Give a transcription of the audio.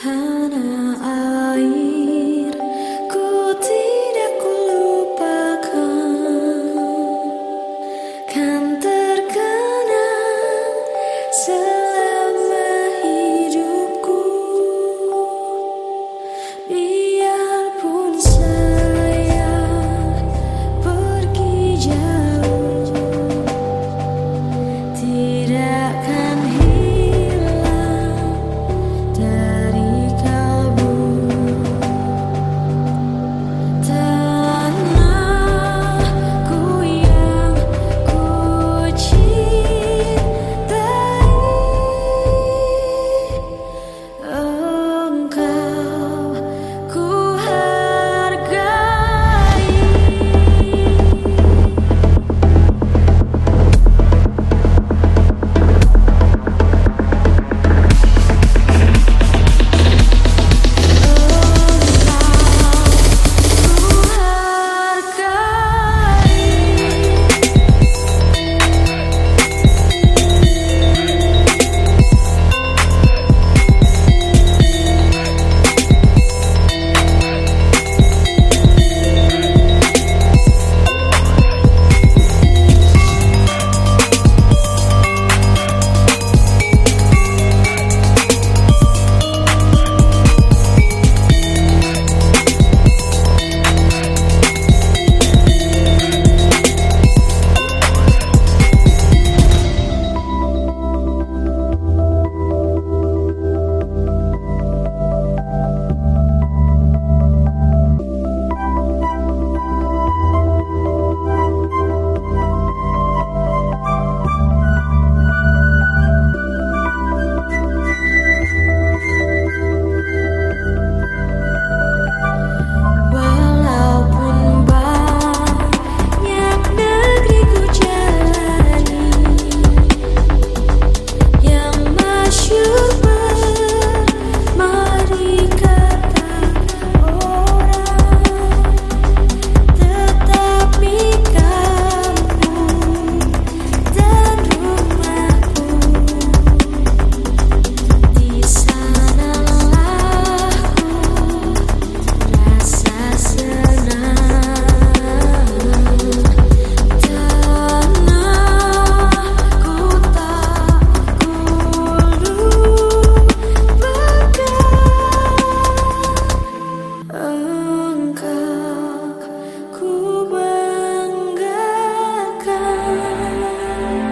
사랑